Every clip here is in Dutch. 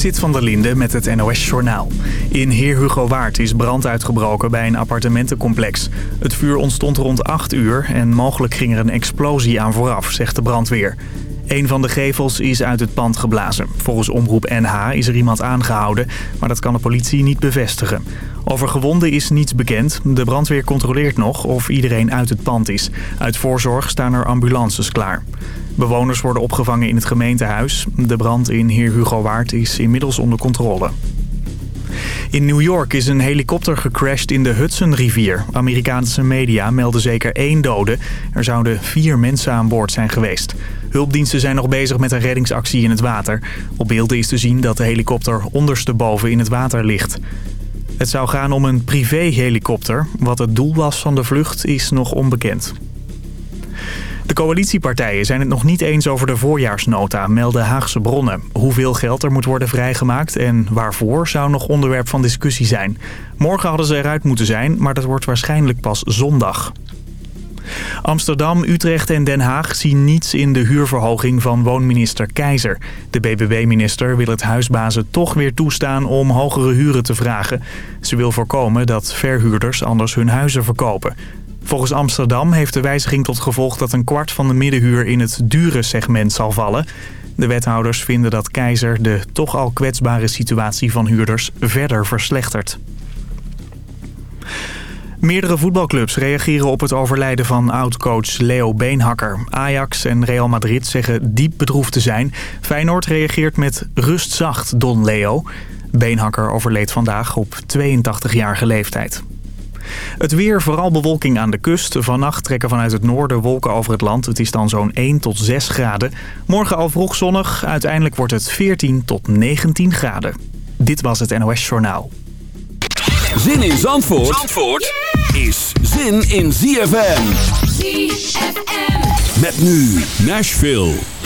Zit van der Linde met het NOS-journaal. In Heer Hugo Waard is brand uitgebroken bij een appartementencomplex. Het vuur ontstond rond 8 uur en mogelijk ging er een explosie aan vooraf, zegt de brandweer. Een van de gevels is uit het pand geblazen. Volgens Omroep NH is er iemand aangehouden, maar dat kan de politie niet bevestigen. Over gewonden is niets bekend. De brandweer controleert nog of iedereen uit het pand is. Uit voorzorg staan er ambulances klaar. Bewoners worden opgevangen in het gemeentehuis. De brand in Heer Hugo Waard is inmiddels onder controle. In New York is een helikopter gecrashed in de Hudsonrivier. Amerikaanse media melden zeker één dode. Er zouden vier mensen aan boord zijn geweest. Hulpdiensten zijn nog bezig met een reddingsactie in het water. Op beelden is te zien dat de helikopter ondersteboven in het water ligt. Het zou gaan om een privéhelikopter. Wat het doel was van de vlucht is nog onbekend. De coalitiepartijen zijn het nog niet eens over de voorjaarsnota, melden Haagse bronnen. Hoeveel geld er moet worden vrijgemaakt en waarvoor zou nog onderwerp van discussie zijn. Morgen hadden ze eruit moeten zijn, maar dat wordt waarschijnlijk pas zondag. Amsterdam, Utrecht en Den Haag zien niets in de huurverhoging van woonminister Keizer. De BBB-minister wil het huisbazen toch weer toestaan om hogere huren te vragen. Ze wil voorkomen dat verhuurders anders hun huizen verkopen. Volgens Amsterdam heeft de wijziging tot gevolg dat een kwart van de middenhuur in het dure segment zal vallen. De wethouders vinden dat Keizer de toch al kwetsbare situatie van huurders verder verslechtert. Meerdere voetbalclubs reageren op het overlijden van oud-coach Leo Beenhakker. Ajax en Real Madrid zeggen diep bedroefd te zijn. Feyenoord reageert met rustzacht Don Leo. Beenhakker overleed vandaag op 82-jarige leeftijd. Het weer, vooral bewolking aan de kust. Vannacht trekken vanuit het noorden wolken over het land. Het is dan zo'n 1 tot 6 graden. Morgen al vroeg zonnig. Uiteindelijk wordt het 14 tot 19 graden. Dit was het NOS Journaal. Zin in Zandvoort, Zandvoort is zin in ZFM. ZFM. Met nu Nashville.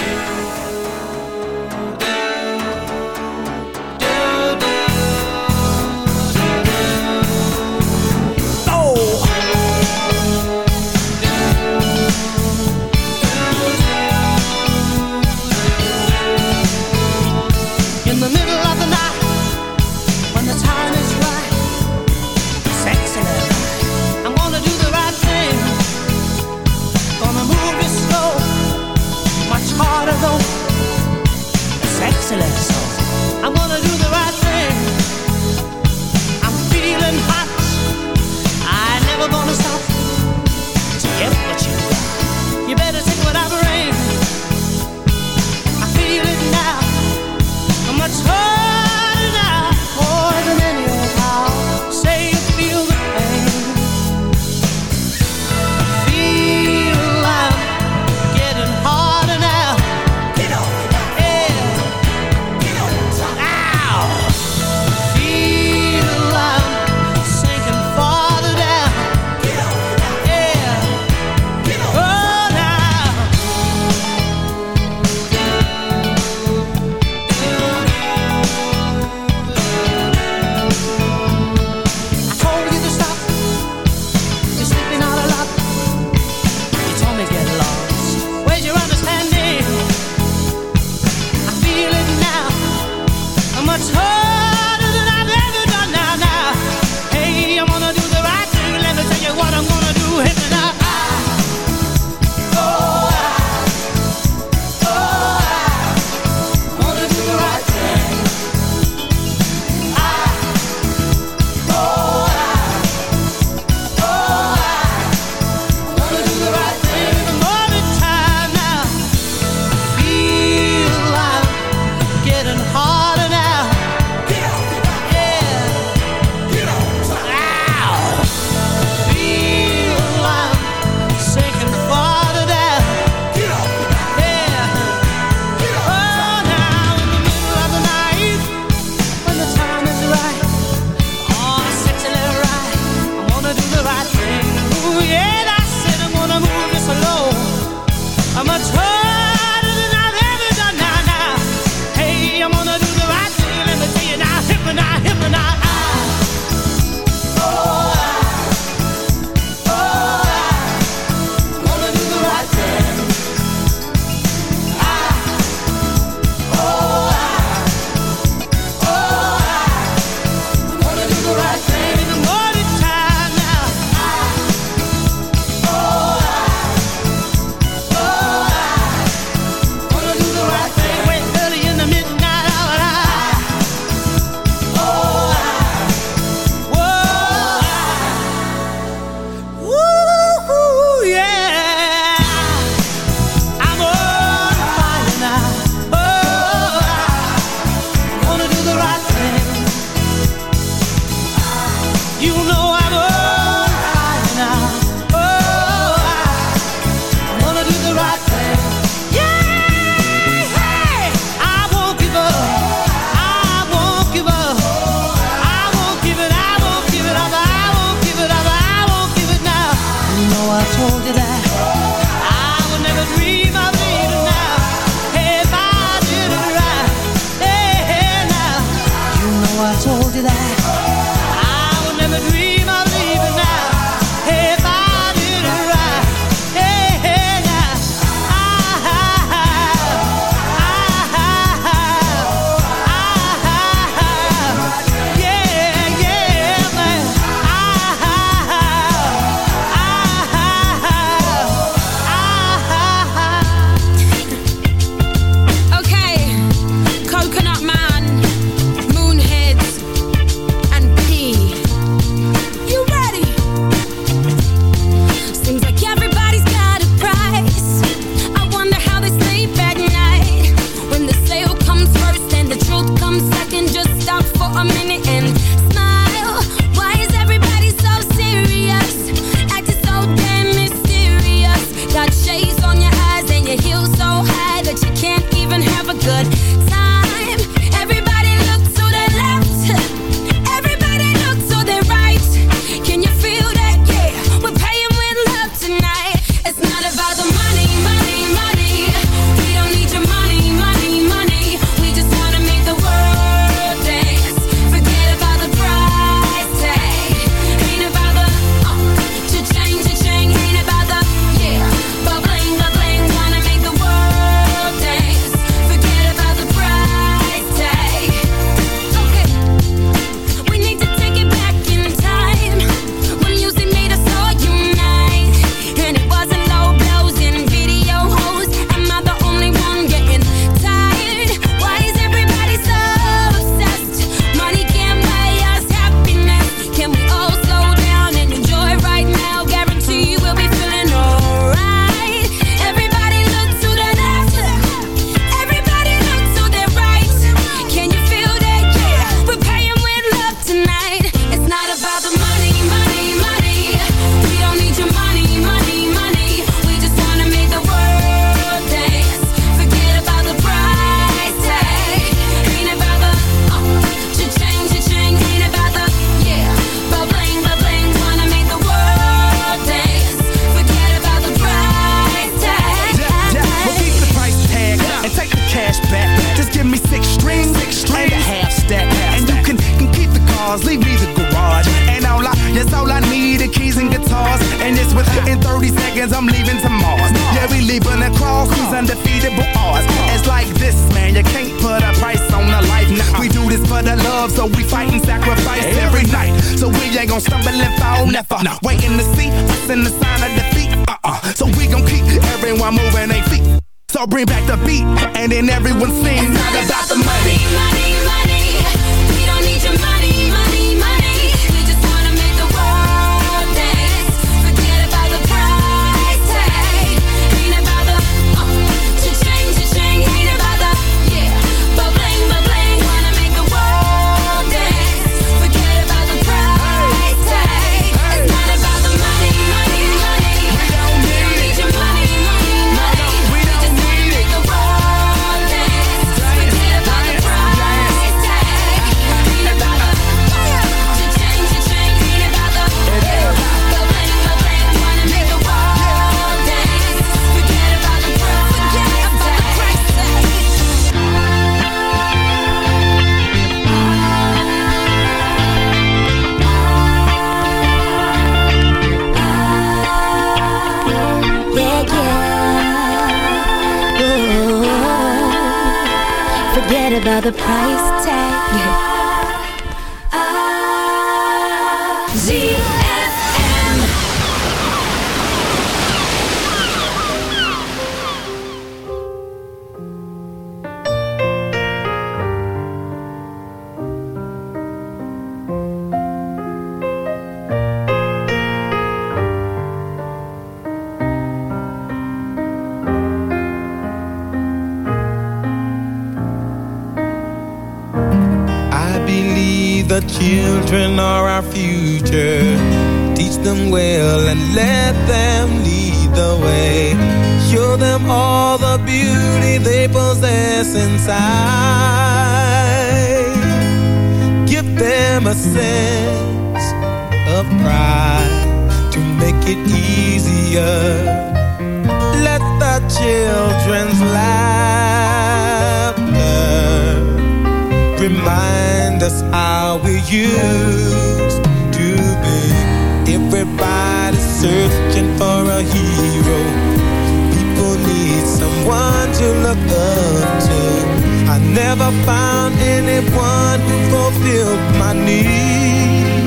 found anyone who fulfilled my need.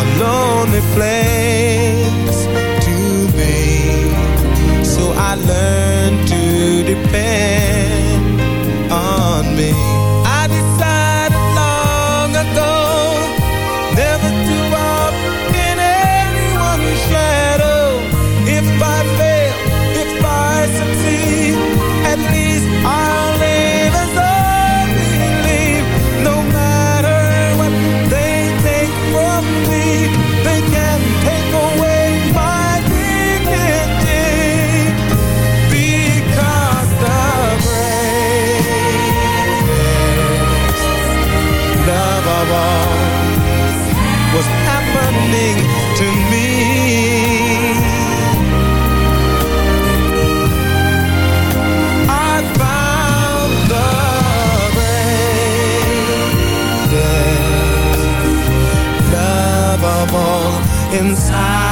A lonely place to be, so I learned to depend on me. inside.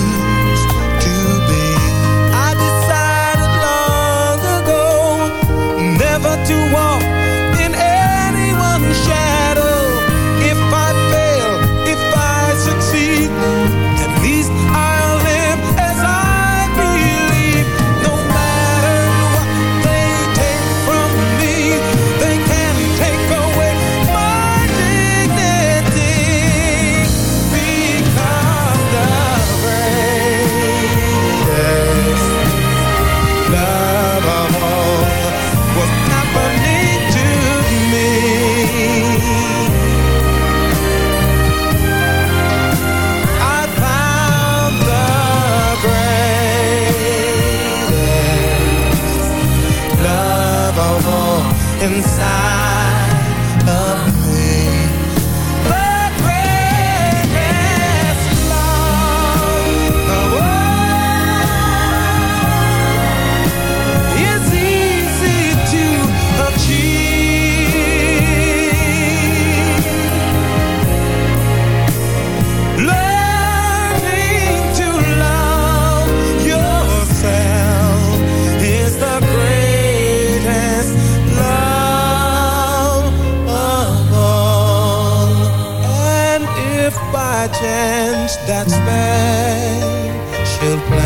real place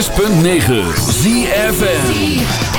106.9 ZFN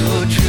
so true.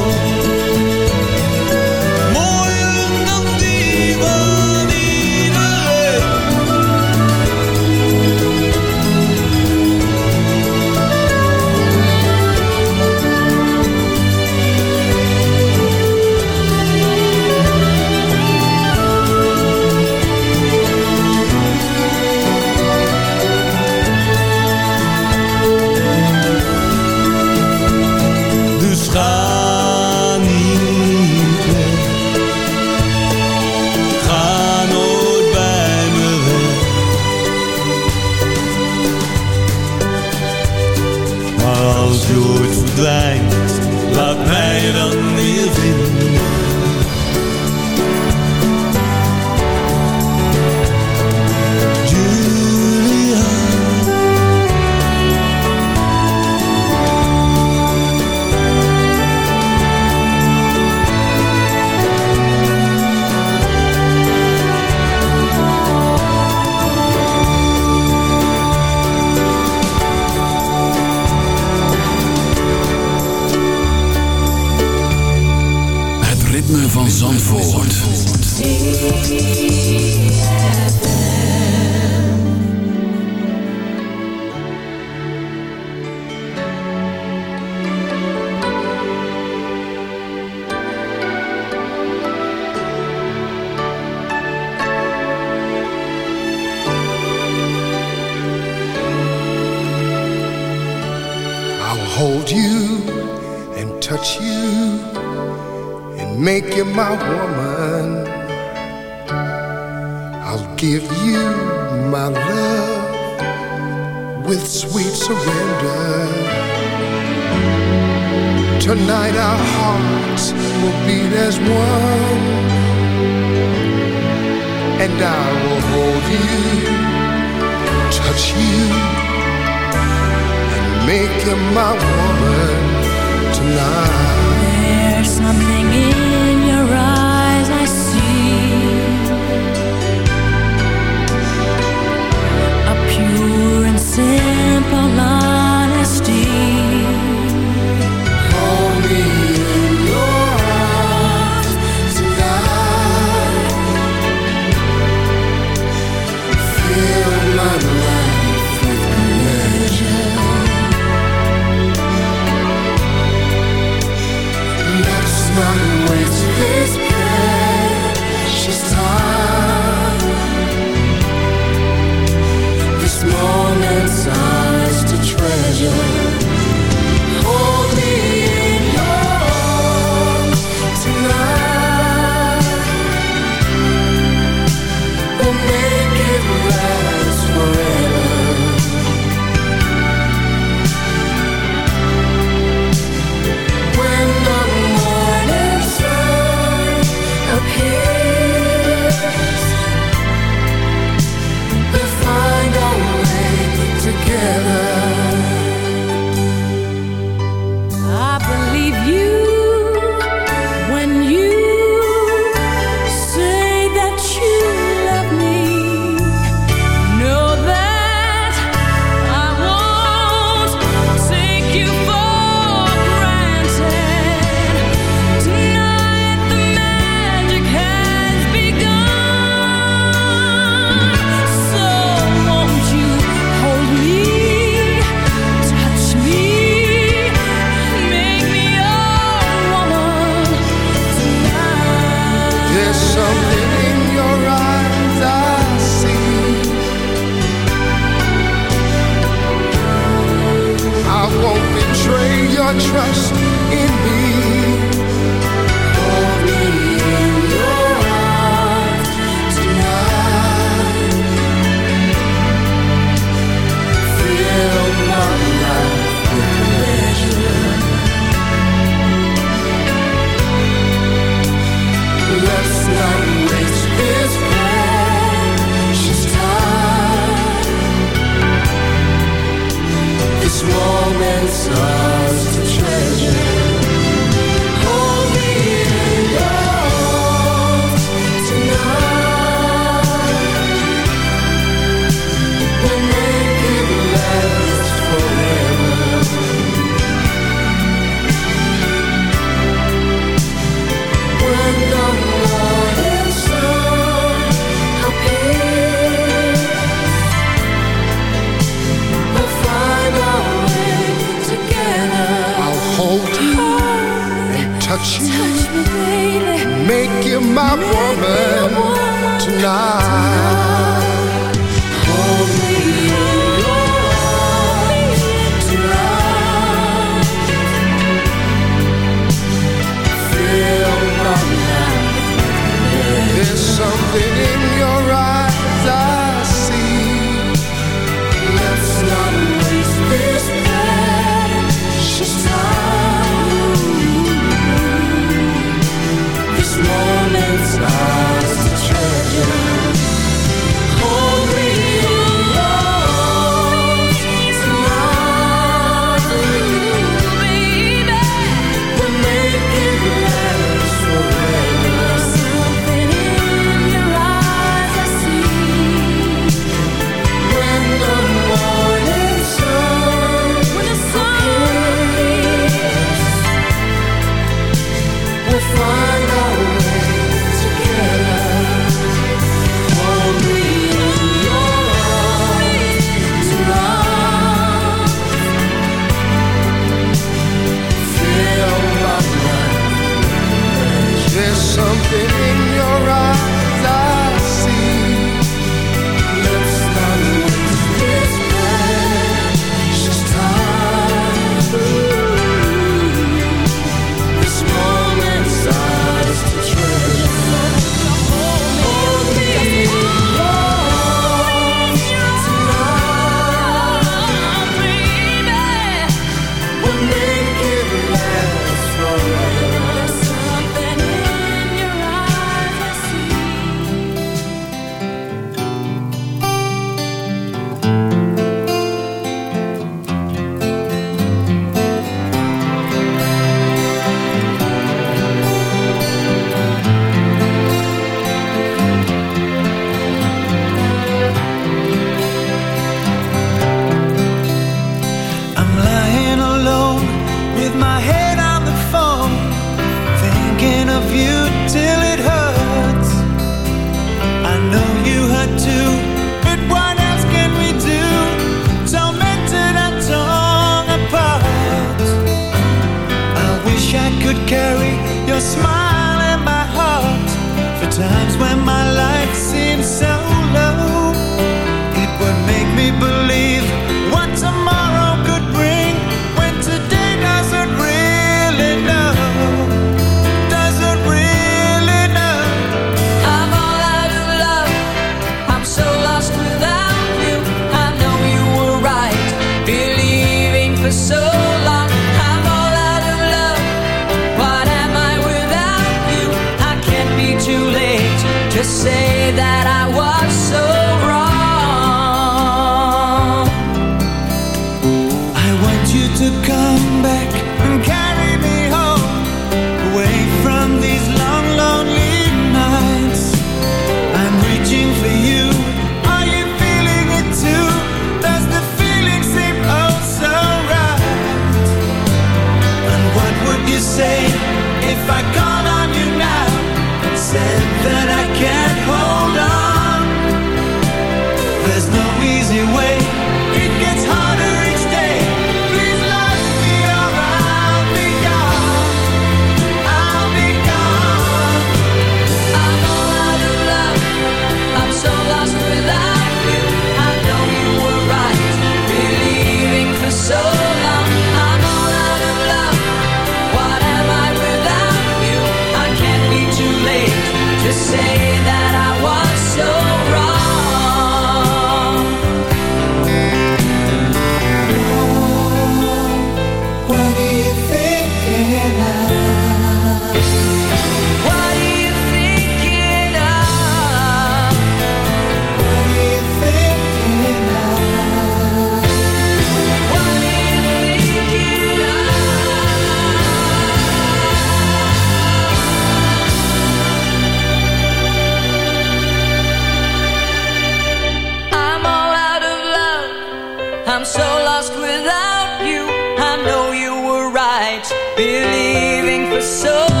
I'm so lost without you. I know you were right, believing for so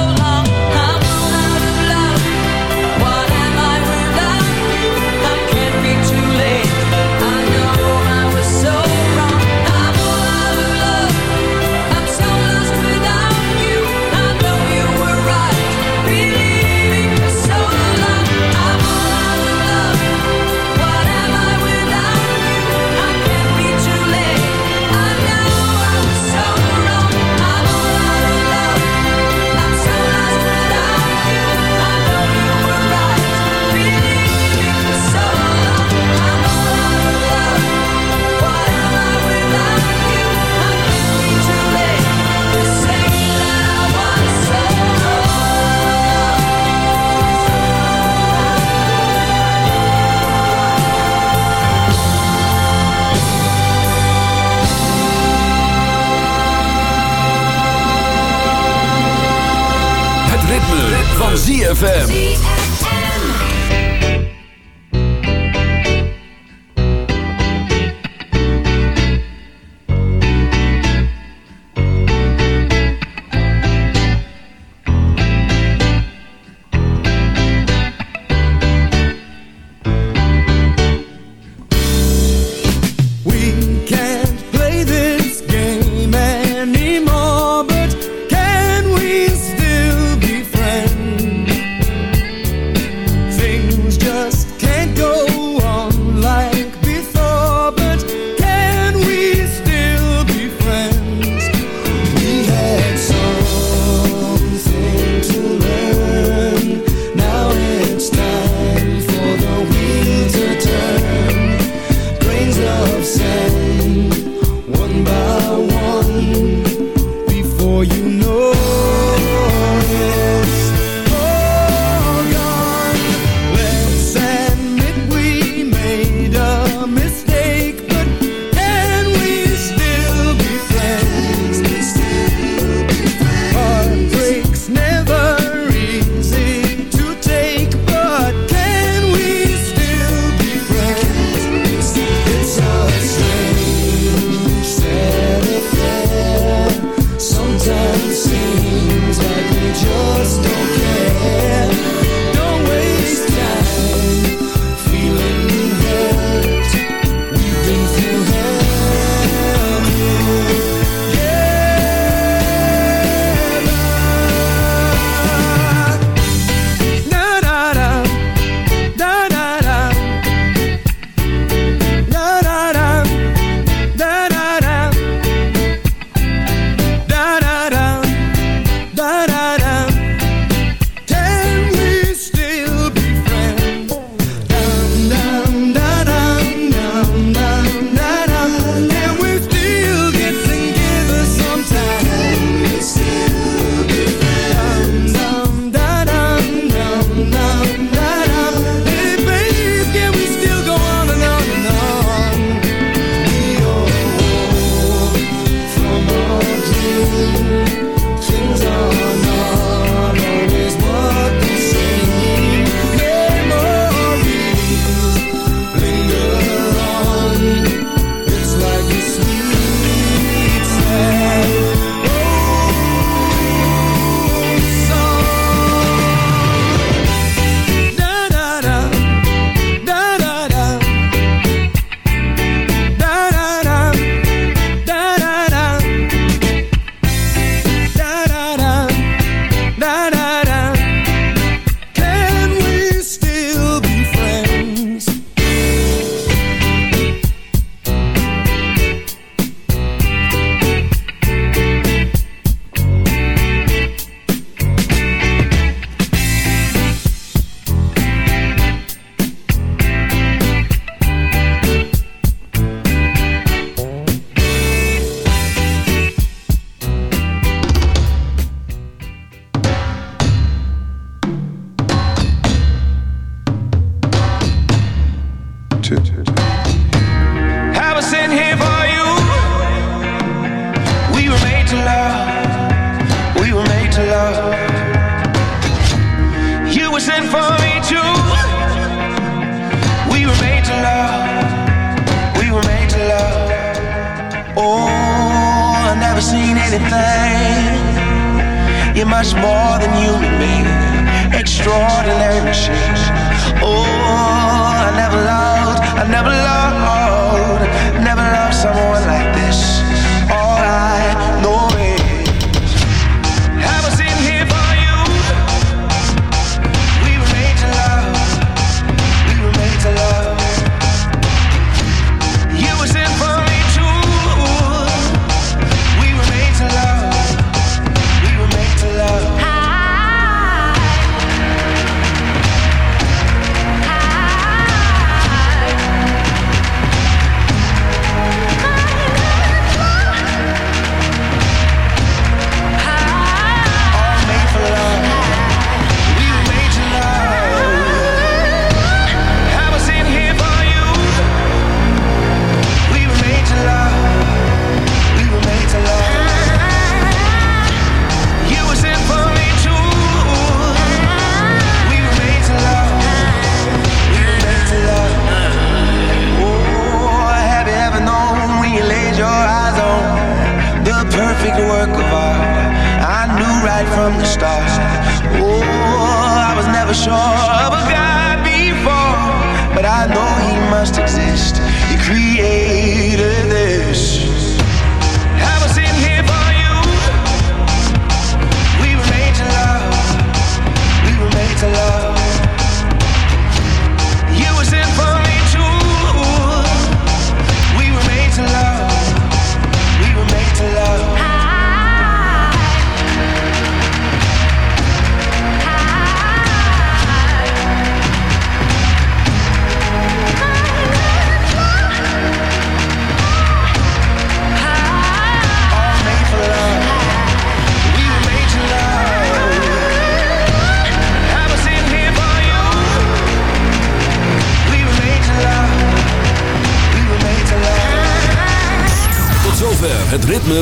ZFM.